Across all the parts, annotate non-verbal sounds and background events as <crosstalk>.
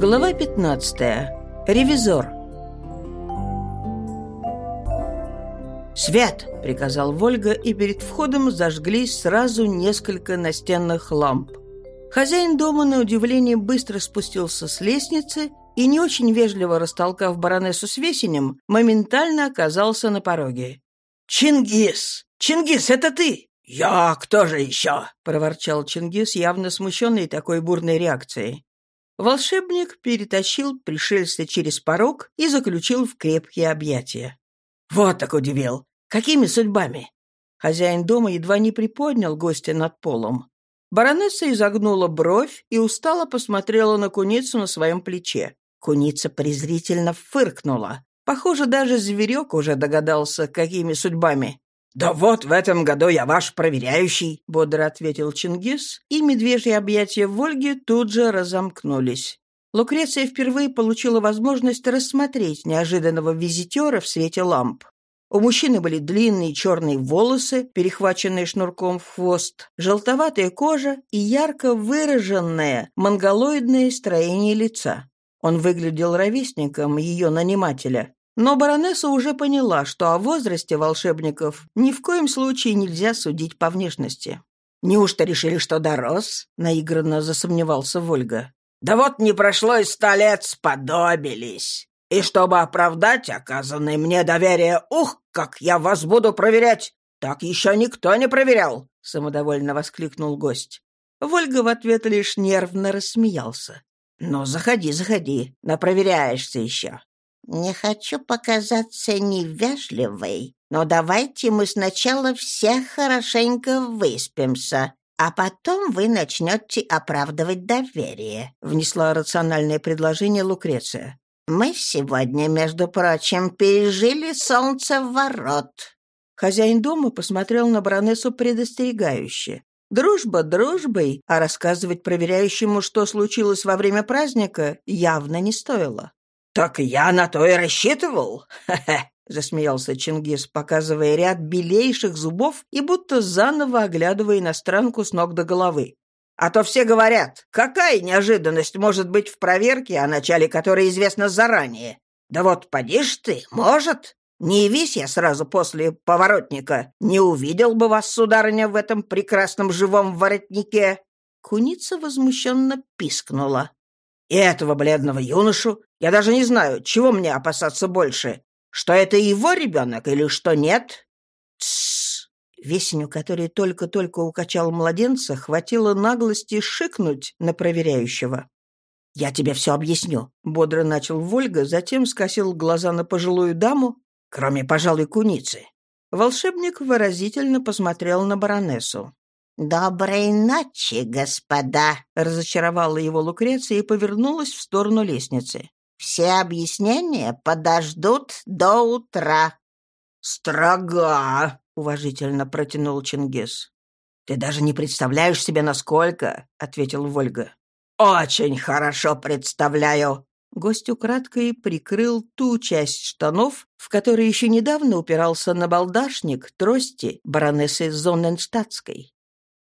Глава 15. Ревизор. «Свет!» — приказал Вольга, и перед входом зажглись сразу несколько настенных ламп. Хозяин дома, на удивление, быстро спустился с лестницы и, не очень вежливо растолкав баронессу с весенем, моментально оказался на пороге. «Чингис! Чингис, это ты!» «Я кто же еще?» — проворчал Чингис, явно смущенный такой бурной реакцией. Волшебник перетащил пришельца через порог и заключил в крепкие объятия. «Вот так удивил! Какими судьбами?» Хозяин дома едва не приподнял гостя над полом. Баронесса изогнула бровь и устало посмотрела на куницу на своем плече. Куница презрительно фыркнула. Похоже, даже зверек уже догадался, какими судьбами. «Да вот в этом году я ваш проверяющий», — бодро ответил Чингис, и медвежьи объятия Вольги тут же разомкнулись. Лукреция впервые получила возможность рассмотреть неожиданного визитера в свете ламп. У мужчины были длинные черные волосы, перехваченные шнурком в хвост, желтоватая кожа и ярко выраженное монголоидное строение лица. Он выглядел ровесником ее нанимателя, но баронесса уже поняла, что о возрасте волшебников ни в коем случае нельзя судить по внешности. «Неужто решили, что дорос?» — наигранно засомневался Вольга. «Да вот не прошло и ста лет, сподобились. И чтобы оправдать оказанное мне доверие, ух, как я вас буду проверять! Так еще никто не проверял!» — самодовольно воскликнул гость. Вольга в ответ лишь нервно рассмеялся. «Ну, заходи, заходи, напроверяешься еще. «Не хочу показаться невежливой, но давайте мы сначала все хорошенько выспимся, а потом вы начнете оправдывать доверие», — внесла рациональное предложение Лукреция. «Мы сегодня, между прочим, пережили солнце-ворот». Хозяин дома посмотрел на баронессу предостерегающе. Дружба дружбой, а рассказывать проверяющему, что случилось во время праздника, явно не стоило. «Так я на то и рассчитывал! Хе-хе!» <laughs> — засмеялся Чингис, показывая ряд белейших зубов и будто заново оглядывая иностранку с ног до головы. «А то все говорят, какая неожиданность может быть в проверке, о начале которой известно заранее? Да вот поди ж ты, может!» Не явись я сразу после поворотника, не увидел бы вас, сударыня, в этом прекрасном живом воротнике». Куница возмущенно пискнула. И этого бледного юношу я даже не знаю, чего мне опасаться больше. Что это его ребенок или что нет? Тссс. Весеню, который только-только укачал младенца, хватило наглости шикнуть на проверяющего. «Я тебе все объясню», — бодро начал Вольга, затем скосил глаза на пожилую даму, кроме, пожалуй, куницы. Волшебник выразительно посмотрел на баронессу. «Доброй ночи, господа!» — разочаровала его Лукреция и повернулась в сторону лестницы. «Все объяснения подождут до утра». «Строга!» — уважительно протянул Чингис. «Ты даже не представляешь себе, насколько!» — ответил Вольга. «Очень хорошо представляю!» Гость украдкой прикрыл ту часть штанов, в которой еще недавно упирался на балдашник трости баронессы Зонненштадтской.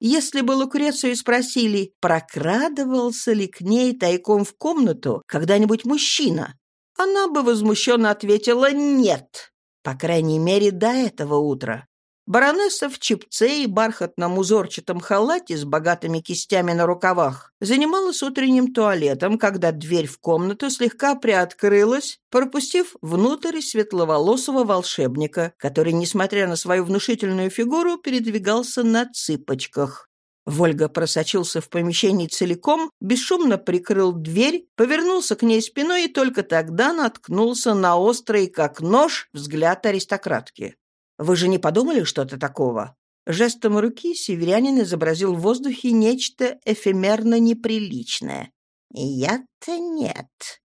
Если бы Лукрецию спросили, прокрадывался ли к ней тайком в комнату когда-нибудь мужчина, она бы возмущенно ответила «нет». По крайней мере, до этого утра. Баронесса в чипце и бархатном узорчатом халате с богатыми кистями на рукавах занималась утренним туалетом, когда дверь в комнату слегка приоткрылась, пропустив внутрь светловолосого волшебника, который, несмотря на свою внушительную фигуру, передвигался на цыпочках. Вольга просочился в помещение целиком, бесшумно прикрыл дверь, повернулся к ней спиной и только тогда наткнулся на острый, как нож, взгляд аристократки. Вы же не подумали что-то такого?» Жестом руки северянин изобразил в воздухе нечто эфемерно неприличное. «Я-то нет.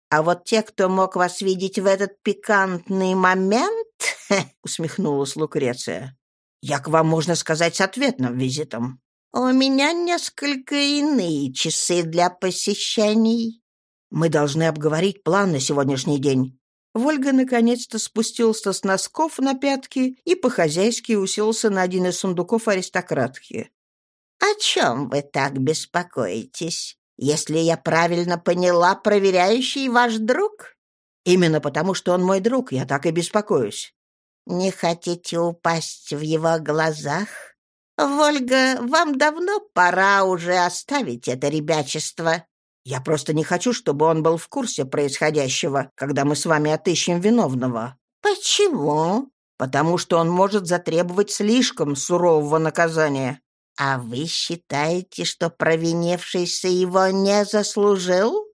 А вот те, кто мог вас видеть в этот пикантный момент...» <laughs> — усмехнулась Лукреция. «Я к вам, можно сказать, с ответным визитом». «У меня несколько иные часы для посещений». «Мы должны обговорить план на сегодняшний день. Вольга наконец-то спустился с носков на пятки и по-хозяйски уселся на один из сундуков аристократки. «О чем вы так беспокоитесь? Если я правильно поняла, проверяющий ваш друг? Именно потому, что он мой друг, я так и беспокоюсь. Не хотите упасть в его глазах? Вольга, вам давно пора уже оставить это ребячество. Я просто не хочу, чтобы он был в курсе происходящего, когда мы с вами отыщем виновного. Почему? Потому что он может затребовать слишком сурового наказания. А вы считаете, что провинившийся его не заслужил?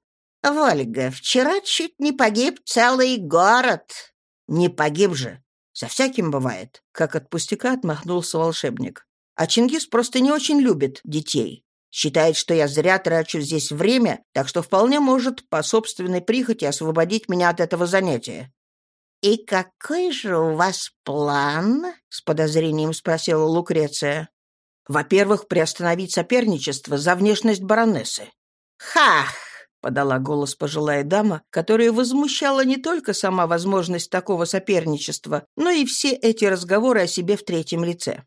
Вольга, вчера чуть не погиб целый город. Не погиб же. Со всяким бывает. Как от пустяка отмахнулся волшебник. А Чингис просто не очень любит детей. Считает, что я зря трачу здесь время, так что вполне может по собственной прихоти освободить меня от этого занятия. «И какой же у вас план?» — с подозрением спросила Лукреция. «Во-первых, приостановить соперничество за внешность баронессы». «Хах!» — подала голос пожилая дама, которая возмущала не только сама возможность такого соперничества, но и все эти разговоры о себе в третьем лице.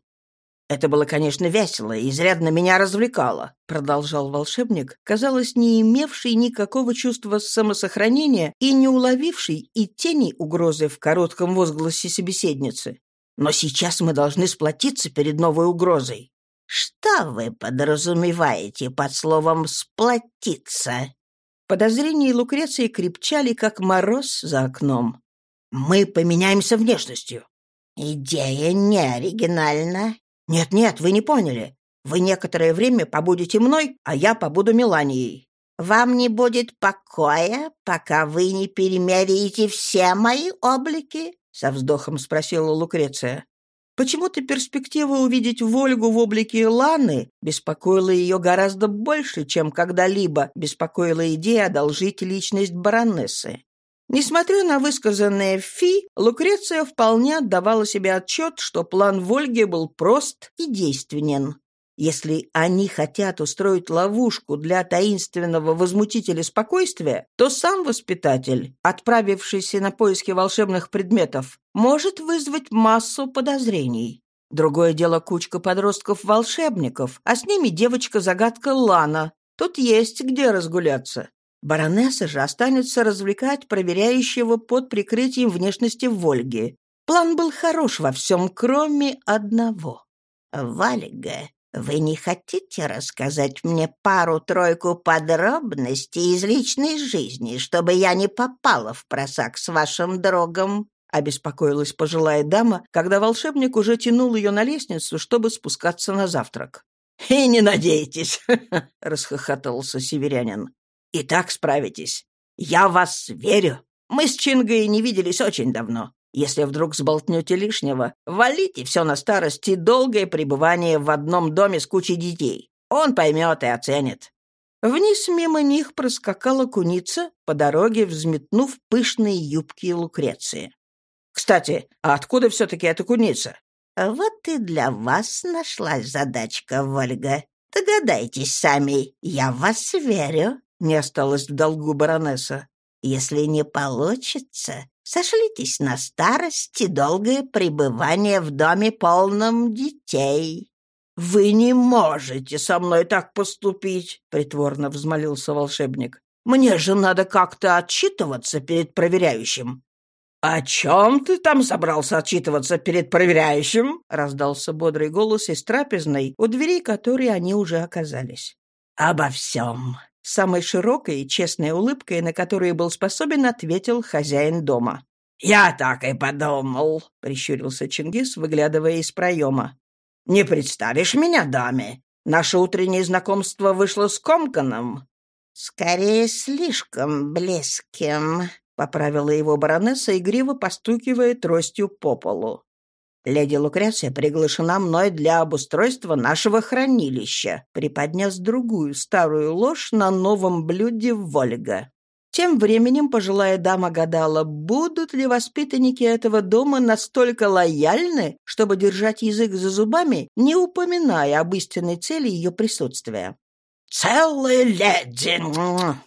«Это было, конечно, весело и изрядно меня развлекало», — продолжал волшебник, казалось, не имевший никакого чувства самосохранения и не уловивший и тени угрозы в коротком возгласе собеседницы. «Но сейчас мы должны сплотиться перед новой угрозой». «Что вы подразумеваете под словом «сплотиться»?» Подозрения Лукреции крепчали, как мороз за окном. «Мы поменяемся внешностью». «Идея не оригинальна «Нет-нет, вы не поняли. Вы некоторое время побудете мной, а я побуду Меланией». «Вам не будет покоя, пока вы не перемеряете все мои облики?» — со вздохом спросила Лукреция. Почему-то перспектива увидеть Вольгу в облике Ланы беспокоила ее гораздо больше, чем когда-либо беспокоила идея одолжить личность баронессы. Несмотря на высказанное «фи», Лукреция вполне отдавала себе отчет, что план Вольги был прост и действенен. Если они хотят устроить ловушку для таинственного возмутителя спокойствия, то сам воспитатель, отправившийся на поиски волшебных предметов, может вызвать массу подозрений. Другое дело кучка подростков-волшебников, а с ними девочка-загадка Лана. Тут есть где разгуляться. Баронесса же останется развлекать проверяющего под прикрытием внешности Вольги. План был хорош во всем, кроме одного. «Вальга, вы не хотите рассказать мне пару-тройку подробностей из личной жизни, чтобы я не попала в просак с вашим другом?» — обеспокоилась пожилая дама, когда волшебник уже тянул ее на лестницу, чтобы спускаться на завтрак. «И не надейтесь!» <laughs> — расхохотался северянин. И так справитесь. Я вас верю. Мы с Чингой не виделись очень давно. Если вдруг сболтнете лишнего, валите все на старость и долгое пребывание в одном доме с кучей детей. Он поймет и оценит». Вниз мимо них проскакала куница, по дороге взметнув пышные юбки Лукреции. «Кстати, а откуда все-таки эта куница?» «Вот и для вас нашлась задачка, Вольга. Догадайтесь сами, я вас верю» не осталось в долгу баронесса. «Если не получится, сошлитесь на старость и долгое пребывание в доме полном детей». «Вы не можете со мной так поступить», — притворно взмолился волшебник. «Мне же надо как-то отчитываться перед проверяющим». «О чем ты там собрался отчитываться перед проверяющим?» — раздался бодрый голос из трапезной, у дверей которой они уже оказались. «Обо всем самой широкой и честной улыбкой, на которую был способен, ответил хозяин дома. «Я так и подумал», — прищурился Чингис, выглядывая из проема. «Не представишь меня даме? Наше утреннее знакомство вышло скомканным». «Скорее, слишком близким», — поправила его баронесса, игриво постукивая тростью по полу. «Леди Лукреция приглашена мной для обустройства нашего хранилища», приподнес другую старую ложь на новом блюде Вольга. Тем временем пожилая дама гадала, будут ли воспитанники этого дома настолько лояльны, чтобы держать язык за зубами, не упоминая об истинной цели ее присутствия. «Целая леди!»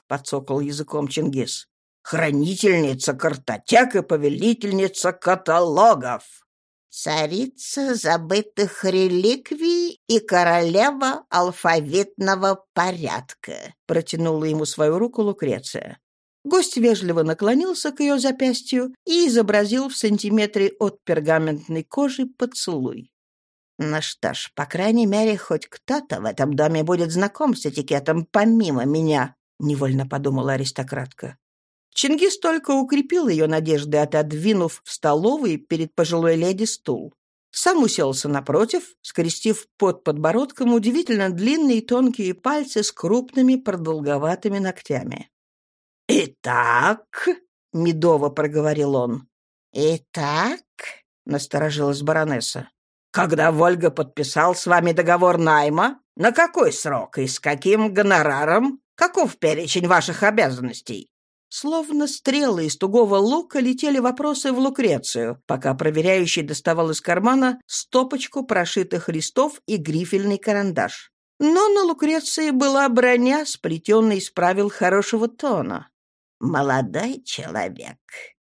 — подсокал языком Чингис. «Хранительница картотек и повелительница каталогов!» Царица забытых реликвий и королева алфавитного порядка», протянула ему свою руку Лукреция. Гость вежливо наклонился к ее запястью и изобразил в сантиметре от пергаментной кожи поцелуй. «Ну что ж, по крайней мере, хоть кто-то в этом доме будет знаком с этикетом помимо меня», — невольно подумала аристократка. Чингис только укрепил ее надежды, отодвинув в столовой перед пожилой леди стул. Сам уселся напротив, скрестив под подбородком удивительно длинные тонкие пальцы с крупными продолговатыми ногтями. «Итак», — медово проговорил он. «Итак», — насторожилась баронесса. «Когда Вольга подписал с вами договор найма, на какой срок и с каким гонораром? Каков перечень ваших обязанностей?» Словно стрелы из тугого лука летели вопросы в Лукрецию, пока проверяющий доставал из кармана стопочку прошитых листов и грифельный карандаш. Но на Лукреции была броня, сплетенная из правил хорошего тона. «Молодой человек,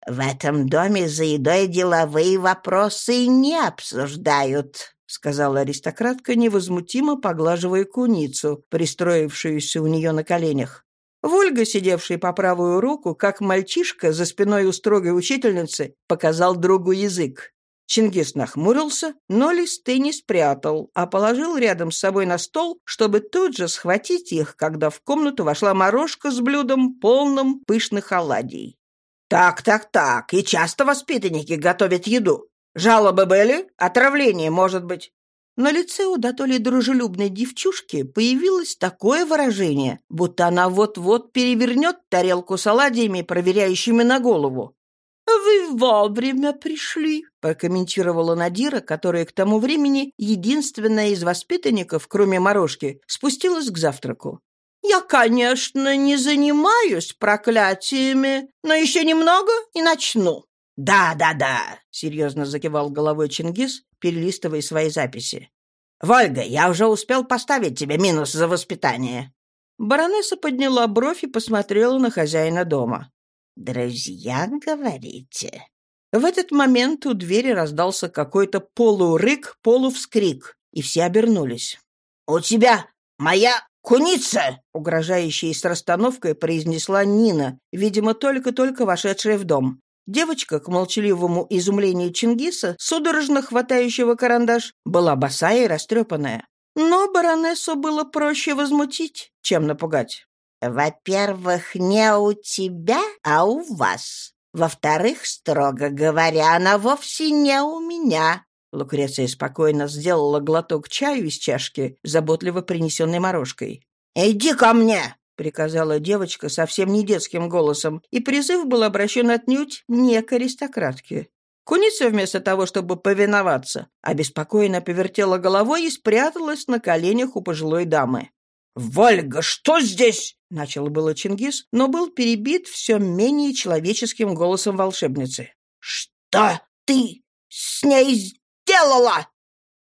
в этом доме за едой деловые вопросы не обсуждают», сказала аристократка, невозмутимо поглаживая куницу, пристроившуюся у нее на коленях. Вольга, сидевший по правую руку, как мальчишка за спиной у строгой учительницы, показал другу язык. Чингис нахмурился, но листы не спрятал, а положил рядом с собой на стол, чтобы тут же схватить их, когда в комнату вошла морожка с блюдом, полным пышных оладий. «Так, так, так, и часто воспитанники готовят еду. Жалобы были? Отравление, может быть?» На лице у дотоле дружелюбной девчушки появилось такое выражение, будто она вот-вот перевернет тарелку с оладьями, проверяющими на голову. «Вы вовремя пришли», — прокомментировала Надира, которая к тому времени единственная из воспитанников, кроме морожки, спустилась к завтраку. «Я, конечно, не занимаюсь проклятиями, но еще немного и начну». «Да, да, да», — серьезно закивал головой Чингис, перелистывая свои записи. «Вольга, я уже успел поставить тебе минус за воспитание». Баронесса подняла бровь и посмотрела на хозяина дома. «Друзья, говорите?» В этот момент у двери раздался какой-то полурык, полувскрик, и все обернулись. «У тебя моя куница!» — угрожающей с расстановкой произнесла Нина, видимо, только-только вошедшая в дом. Девочка, к молчаливому изумлению Чингиса, судорожно хватающего карандаш, была босая и растрепанная. Но баронессу было проще возмутить, чем напугать. «Во-первых, не у тебя, а у вас. Во-вторых, строго говоря, она вовсе не у меня». Лукреция спокойно сделала глоток чаю из чашки, заботливо принесенной морожкой. «Иди ко мне!» Приказала девочка совсем не детским голосом, и призыв был обращен отнюдь не к аристократке. Куница вместо того, чтобы повиноваться, обеспокоенно повертела головой и спряталась на коленях у пожилой дамы. «Вольга, что здесь?» — начал было Чингис, но был перебит все менее человеческим голосом волшебницы. «Что ты с ней сделала?»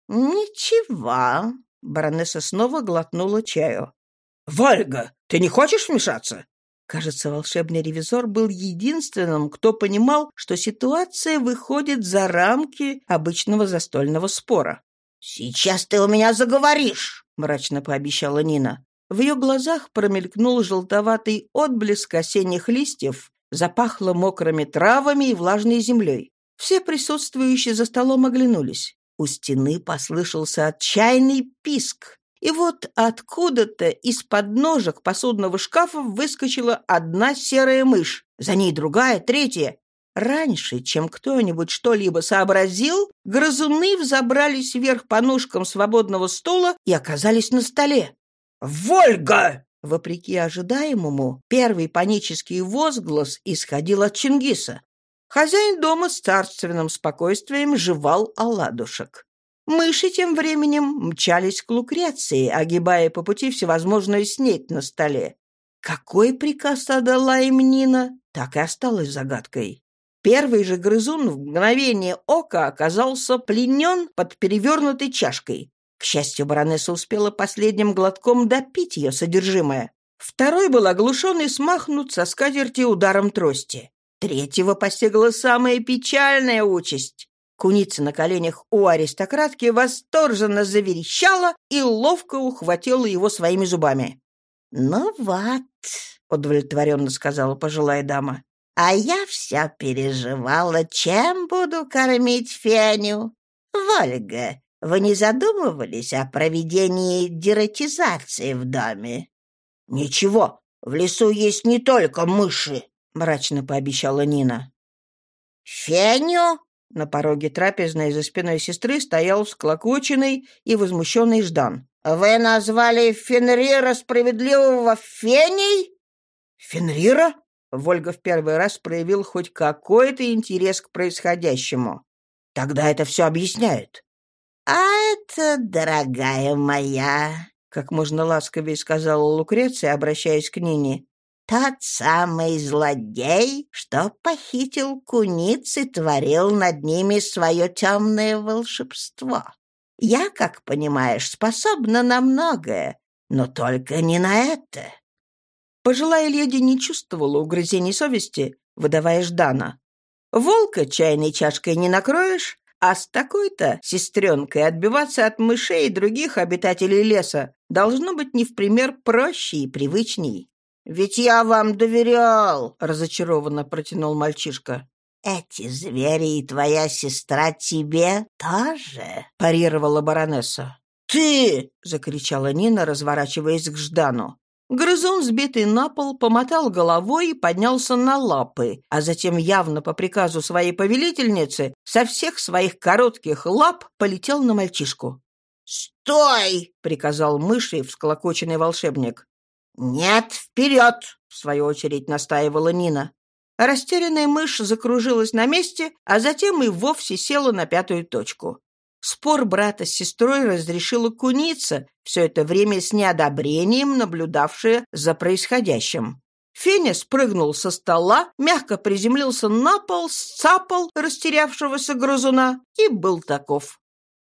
«Ничего», — баронесса снова глотнула чаю. «Вольга, ты не хочешь вмешаться?» Кажется, волшебный ревизор был единственным, кто понимал, что ситуация выходит за рамки обычного застольного спора. «Сейчас ты у меня заговоришь!» — мрачно пообещала Нина. В ее глазах промелькнул желтоватый отблеск осенних листьев, запахло мокрыми травами и влажной землей. Все присутствующие за столом оглянулись. У стены послышался отчаянный писк. И вот откуда-то из-под ножек посудного шкафа выскочила одна серая мышь, за ней другая, третья. Раньше, чем кто-нибудь что-либо сообразил, грызуны взобрались вверх по ножкам свободного стола и оказались на столе. «Вольга!» Вопреки ожидаемому, первый панический возглас исходил от Чингиса. Хозяин дома с царственным спокойствием жевал оладушек. Мыши тем временем мчались к Лукреции, огибая по пути всевозможную снеть на столе. Какой приказ отдала им Нина, так и осталось загадкой. Первый же грызун в мгновение ока оказался пленен под перевернутой чашкой. К счастью, баронесса успела последним глотком допить ее содержимое. Второй был оглушен и смахнут со скатерти ударом трости. Третьего постигла самая печальная участь. Куница на коленях у аристократки восторженно заверещала и ловко ухватила его своими зубами. «Ну вот», — удовлетворенно сказала пожилая дама, «а я вся переживала, чем буду кормить Феню. Вольга, вы не задумывались о проведении дератизации в доме?» «Ничего, в лесу есть не только мыши», — мрачно пообещала Нина. «Феню?» На пороге трапезной за спиной сестры стоял всклокоченный и возмущенный Ждан. «Вы назвали Фенрира справедливого Феней?» «Фенрира?» Вольга в первый раз проявил хоть какой-то интерес к происходящему. «Тогда это все объясняет». «А это, дорогая моя, как можно ласковее сказала Лукреция, обращаясь к Нине. «Тот самый злодей, что похитил куниц и творил над ними свое темное волшебство. Я, как понимаешь, способна на многое, но только не на это». Пожилая леди не чувствовала угрызений совести, выдавая Ждана. «Волка чайной чашкой не накроешь, а с такой-то сестренкой отбиваться от мышей и других обитателей леса должно быть не в пример проще и привычней. «Ведь я вам доверял!» — разочарованно протянул мальчишка. «Эти звери и твоя сестра тебе тоже?» — парировала баронесса. «Ты!» — закричала Нина, разворачиваясь к Ждану. Грызун, сбитый на пол, помотал головой и поднялся на лапы, а затем, явно по приказу своей повелительницы, со всех своих коротких лап полетел на мальчишку. «Стой!» — приказал мыши всклокоченный волшебник. «Нет, вперед!» — в свою очередь настаивала Нина. Растерянная мышь закружилась на месте, а затем и вовсе села на пятую точку. Спор брата с сестрой разрешила куница, все это время с неодобрением наблюдавшая за происходящим. Феня спрыгнул со стола, мягко приземлился на пол, сцапал растерявшегося грызуна и был таков.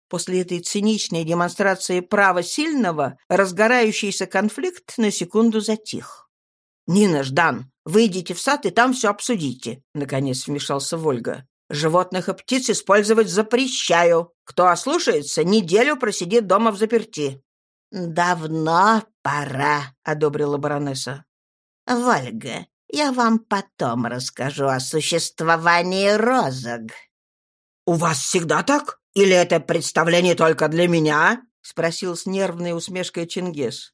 После этой циничной демонстрации права сильного разгорающийся конфликт на секунду затих. «Нина, Ждан, выйдите в сад и там все обсудите», — наконец вмешался Вольга. Животных и птиц использовать запрещаю. Кто ослушается, неделю просидит дома в заперти». «Давно пора», — одобрила баронесса. «Вольга, я вам потом расскажу о существовании розог». «У вас всегда так? Или это представление только для меня?» — спросил с нервной усмешкой Чингис.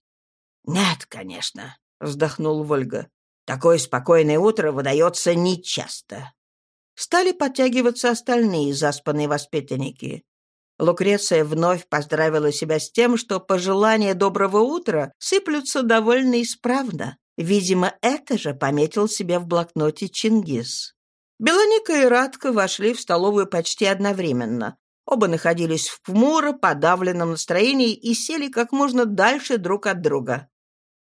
«Нет, конечно», — вздохнул Вольга. «Такое спокойное утро выдается нечасто. Стали подтягиваться остальные заспанные воспитанники. Лукреция вновь поздравила себя с тем, что пожелания доброго утра сыплются довольно исправно. Видимо, это же пометил себе в блокноте Чингис. Белоника и Радка вошли в столовую почти одновременно. Оба находились в хмуро подавленном настроении и сели как можно дальше друг от друга.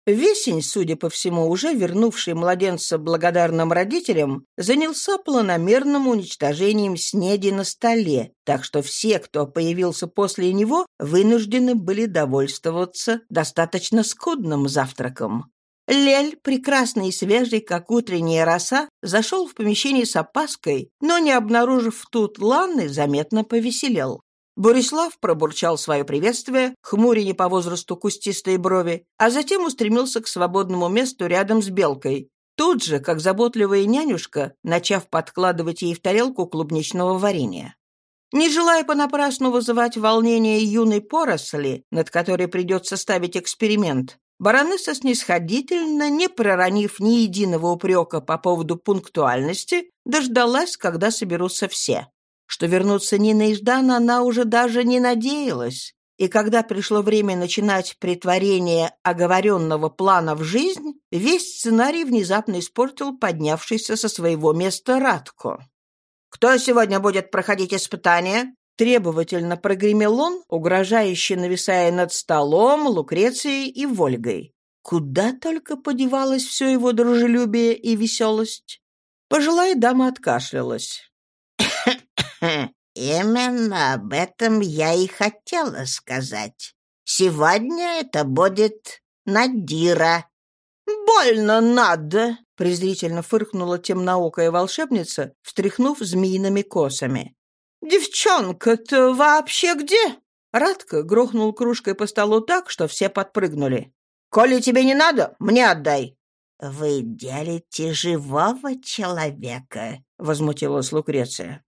Весень, судя по всему, уже вернувший младенца благодарным родителям, занялся планомерным уничтожением снеди на столе, так что все, кто появился после него, вынуждены были довольствоваться достаточно скудным завтраком. Лель, прекрасный и свежий, как утренняя роса, зашел в помещение с опаской, но, не обнаружив тут Ланны, заметно повеселел. Борислав пробурчал свое приветствие, хмуря по возрасту кустистые брови, а затем устремился к свободному месту рядом с Белкой. Тут же, как заботливая нянюшка, начав подкладывать ей в тарелку клубничного варенья. Не желая понапрасну вызывать волнение юной поросли, над которой придется ставить эксперимент, баронесса снисходительно, не проронив ни единого упрека по поводу пунктуальности, дождалась, когда соберутся все. Что вернуться Нина и Ждана она уже даже не надеялась. И когда пришло время начинать притворение оговоренного плана в жизнь, весь сценарий внезапно испортил поднявшийся со своего места Радко. «Кто сегодня будет проходить испытание?» Требовательно прогремел он, угрожающе нависая над столом, Лукрецией и Вольгой. Куда только подевалось все его дружелюбие и веселость. Пожилая дама откашлялась. <coughs> «Именно об этом я и хотела сказать. Сегодня это будет Надира». «Больно надо!» — презрительно фыркнула темноокая волшебница, встряхнув змеиными косами. «Девчонка-то вообще где?» Радко грохнул кружкой по столу так, что все подпрыгнули. «Коли тебе не надо, мне отдай!» «Вы делите живого человека», — возмутилась Лукреция.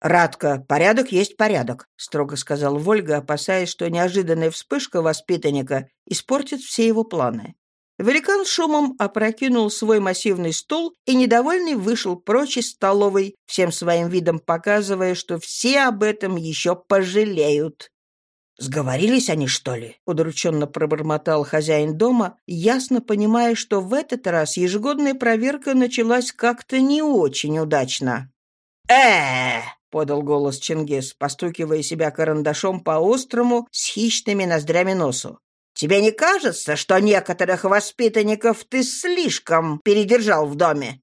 «Радко, порядок есть порядок», — строго сказал Вольга, опасаясь, что неожиданная вспышка воспитанника испортит все его планы. Великан шумом опрокинул свой массивный стул и, недовольный, вышел прочь из столовой, всем своим видом показывая, что все об этом еще пожалеют. «Сговорились они, что ли?» — удрученно пробормотал хозяин дома, ясно понимая, что в этот раз ежегодная проверка началась как-то не очень удачно. э подал голос Чингис, постукивая себя карандашом по острому с хищными ноздрями носу. «Тебе не кажется, что некоторых воспитанников ты слишком передержал в доме?»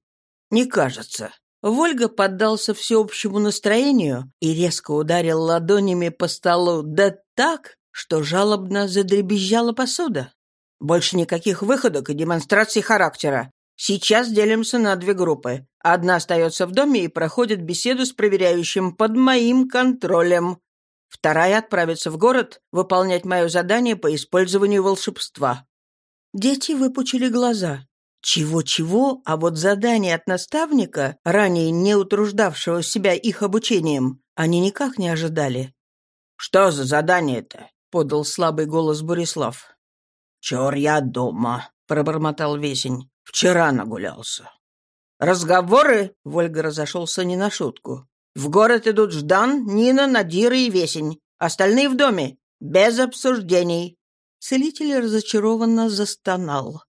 «Не кажется», Вольга поддался всеобщему настроению и резко ударил ладонями по столу, да так, что жалобно задребезжала посуда. Больше никаких выходок и демонстраций характера. Сейчас делимся на две группы. Одна остается в доме и проходит беседу с проверяющим под моим контролем. Вторая отправится в город выполнять мое задание по использованию волшебства. Дети выпучили глаза. Чего-чего, а вот задание от наставника, ранее не утруждавшего себя их обучением, они никак не ожидали. «Что за задание-то?» — подал слабый голос Борислав. «Чёр я дома», — пробормотал Весень. «Вчера нагулялся». «Разговоры?» — Вольга разошелся не на шутку. «В город идут Ждан, Нина, Надира и Весень. Остальные в доме. Без обсуждений». Целитель разочарованно застонал.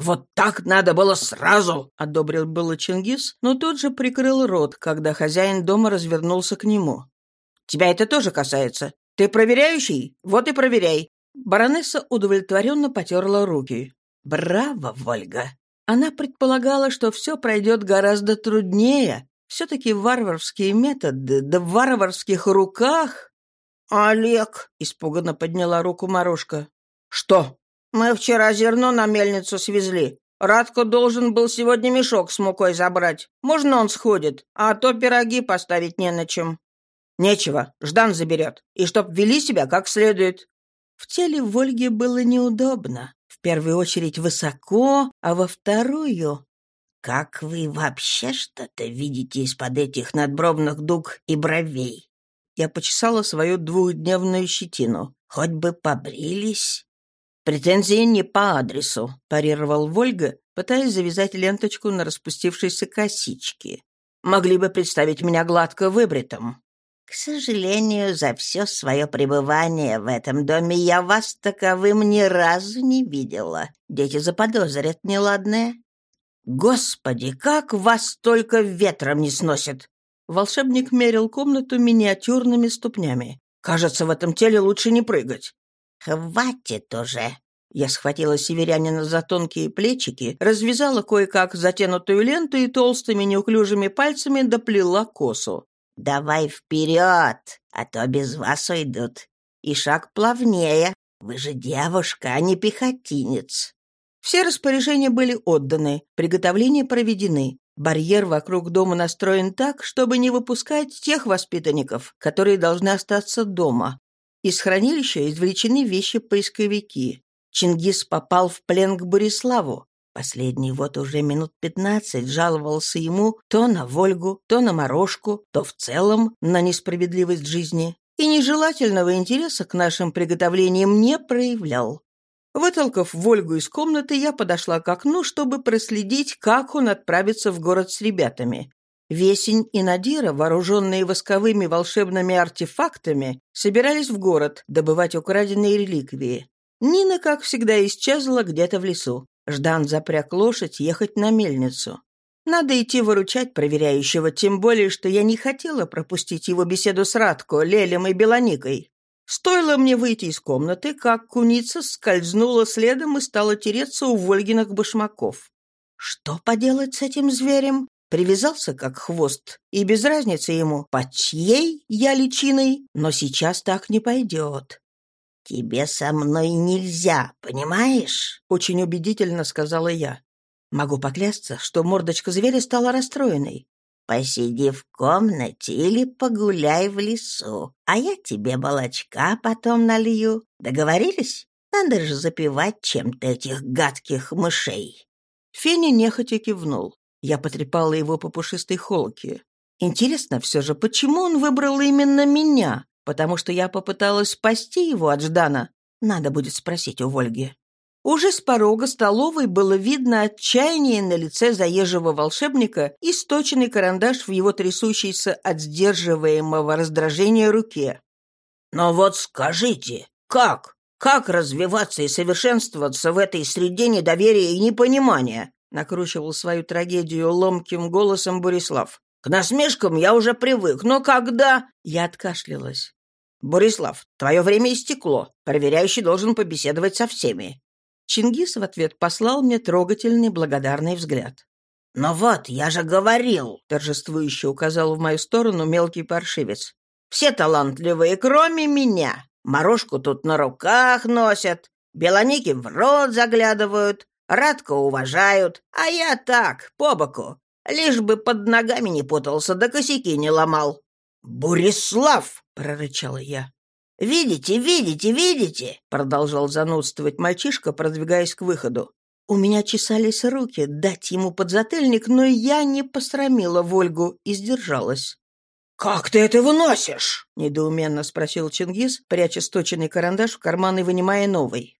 «Вот так надо было сразу!» — одобрил было Чингис, но тут же прикрыл рот, когда хозяин дома развернулся к нему. «Тебя это тоже касается. Ты проверяющий? Вот и проверяй!» Баронесса удовлетворенно потерла руки. «Браво, Вольга!» Она предполагала, что все пройдет гораздо труднее. Все-таки варварские методы, да в варварских руках... «Олег!» — испуганно подняла руку Морошка. «Что?» «Мы вчера зерно на мельницу свезли. Радко должен был сегодня мешок с мукой забрать. Можно он сходит, а то пироги поставить не на чем». «Нечего, Ждан заберет. И чтоб вели себя как следует». В теле Вольги было неудобно. В первую очередь высоко, а во вторую... «Как вы вообще что-то видите из-под этих надбровных дуг и бровей?» Я почесала свою двухдневную щетину. «Хоть бы побрились». «Претензии не по адресу», — парировал Вольга, пытаясь завязать ленточку на распустившейся косичке. «Могли бы представить меня гладко выбритым». «К сожалению, за все свое пребывание в этом доме я вас таковым ни разу не видела. Дети заподозрят неладное». «Господи, как вас только ветром не сносит!» Волшебник мерил комнату миниатюрными ступнями. «Кажется, в этом теле лучше не прыгать. «Хватит уже!» Я схватила северянина за тонкие плечики, развязала кое-как затянутую ленту и толстыми неуклюжими пальцами доплела косу. «Давай вперед, а то без вас уйдут. И шаг плавнее. Вы же девушка, а не пехотинец». Все распоряжения были отданы, приготовления проведены. Барьер вокруг дома настроен так, чтобы не выпускать тех воспитанников, которые должны остаться дома, из хранилища извлечены вещи-поисковики. Чингис попал в плен к Бориславу. Последний вот уже минут пятнадцать жаловался ему то на Вольгу, то на Морошку, то в целом на несправедливость жизни. И нежелательного интереса к нашим приготовлениям не проявлял. Вытолкав Вольгу из комнаты, я подошла к окну, чтобы проследить, как он отправится в город с ребятами. Весень и Надира, вооруженные восковыми волшебными артефактами, собирались в город добывать украденные реликвии. Нина, как всегда, исчезла где-то в лесу. Ждан запряг лошадь ехать на мельницу. Надо идти выручать проверяющего, тем более, что я не хотела пропустить его беседу с Радко, Лелем и Белоникой. Стоило мне выйти из комнаты, как куница скользнула следом и стала тереться у Вольгиных башмаков. Что поделать с этим зверем? Привязался как хвост, и без разницы ему, под чьей я личиной, но сейчас так не пойдет. «Тебе со мной нельзя, понимаешь?» — очень убедительно сказала я. Могу поклясться, что мордочка зверя стала расстроенной. Посиди в комнате или погуляй в лесу, а я тебе молочка потом налью. Договорились? Надо же запивать чем-то этих гадких мышей». Феня нехотя кивнул. Я потрепала его по пушистой холке. Интересно все же, почему он выбрал именно меня? Потому что я попыталась спасти его от Ждана. Надо будет спросить у Вольги. Уже с порога столовой было видно отчаяние на лице заезжего волшебника и сточенный карандаш в его трясущейся от сдерживаемого раздражения руке. «Но вот скажите, как? Как развиваться и совершенствоваться в этой среде недоверия и непонимания?» накручивал свою трагедию ломким голосом Борислав. «К насмешкам я уже привык, но когда...» Я откашлялась. «Борислав, твое время истекло. Проверяющий должен побеседовать со всеми. Чингис в ответ послал мне трогательный благодарный взгляд. «Но вот, я же говорил!» — торжествующе указал в мою сторону мелкий паршивец. «Все талантливые, кроме меня. Морожку тут на руках носят, белоники в рот заглядывают, Радко уважают, а я так, по боку, лишь бы под ногами не путался, да косяки не ломал». «Бурислав!» — прорычала я. «Видите, видите, видите!» — продолжал занудствовать мальчишка, продвигаясь к выходу. У меня чесались руки дать ему подзатыльник, но я не посрамила Вольгу и сдержалась. «Как ты это выносишь?» — недоуменно спросил Чингис, пряча сточенный карандаш в карман и вынимая новый.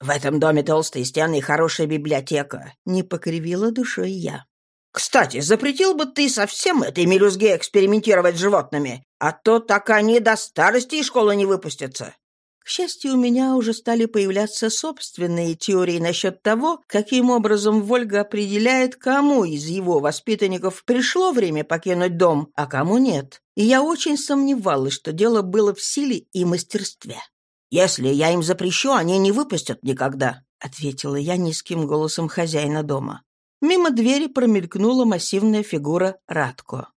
«В этом доме толстые стены и хорошая библиотека», — не покривила душой я. Кстати, запретил бы ты совсем этой мелюзге экспериментировать с животными, а то так они до старости из школы не выпустятся. К счастью, у меня уже стали появляться собственные теории насчет того, каким образом Вольга определяет, кому из его воспитанников пришло время покинуть дом, а кому нет. И я очень сомневалась, что дело было в силе и мастерстве. «Если я им запрещу, они не выпустят никогда», — ответила я низким голосом хозяина дома. Мимо двери промелькнула массивная фигура Радко.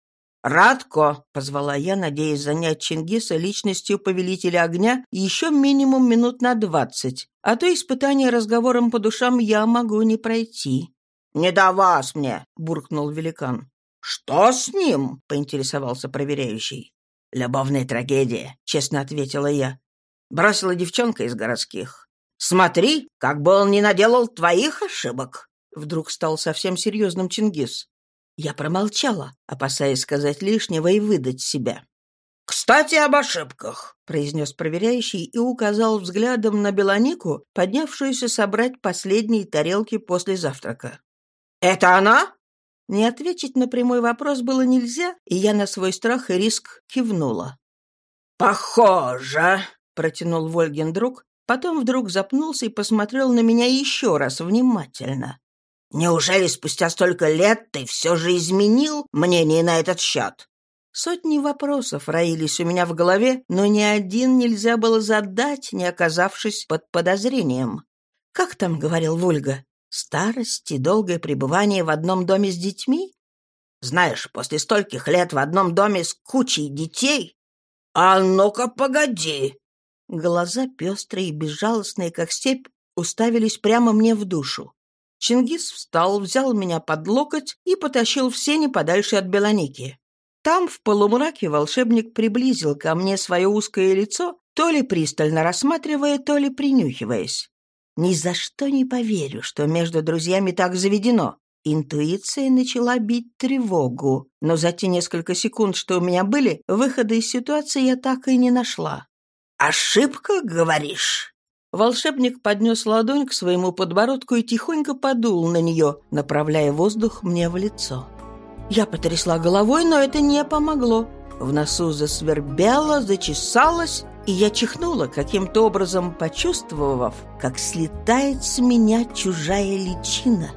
«Радко!» — позвала я, надеясь занять Чингиса личностью повелителя огня еще минимум минут на двадцать, а то испытание разговором по душам я могу не пройти. «Не до вас мне!» — буркнул великан. «Что с ним?» — поинтересовался проверяющий. «Любовная трагедия», — честно ответила я. Бросила девчонка из городских. «Смотри, как бы он не наделал твоих ошибок!» Вдруг стал совсем серьезным Чингис. Я промолчала, опасаясь сказать лишнего и выдать себя. «Кстати, об ошибках», — произнес проверяющий и указал взглядом на Белонику, поднявшуюся собрать последние тарелки после завтрака. «Это она?» Не ответить на прямой вопрос было нельзя, и я на свой страх и риск кивнула. «Похоже», — протянул Вольгин друг, потом вдруг запнулся и посмотрел на меня еще раз внимательно. Неужели спустя столько лет ты все же изменил мнение на этот счет?» Сотни вопросов роились у меня в голове, но ни один нельзя было задать, не оказавшись под подозрением. Как там говорил Вольга? Старость и долгое пребывание в одном доме с детьми? Знаешь, после стольких лет в одном доме с кучей детей... А ну-ка, погоди!» Глаза пестрые и безжалостные, как степь, уставились прямо мне в душу. Чингис встал, взял меня под локоть и потащил в сени подальше от Белоники. Там, в полумраке, волшебник приблизил ко мне свое узкое лицо, то ли пристально рассматривая, то ли принюхиваясь. Ни за что не поверю, что между друзьями так заведено. Интуиция начала бить тревогу, но за те несколько секунд, что у меня были, выхода из ситуации я так и не нашла. «Ошибка, говоришь?» Волшебник поднес ладонь к своему подбородку и тихонько подул на нее, направляя воздух мне в лицо. Я потрясла головой, но это не помогло. В носу засвербело, зачесалось, и я чихнула, каким-то образом почувствовав, как слетает с меня чужая личина.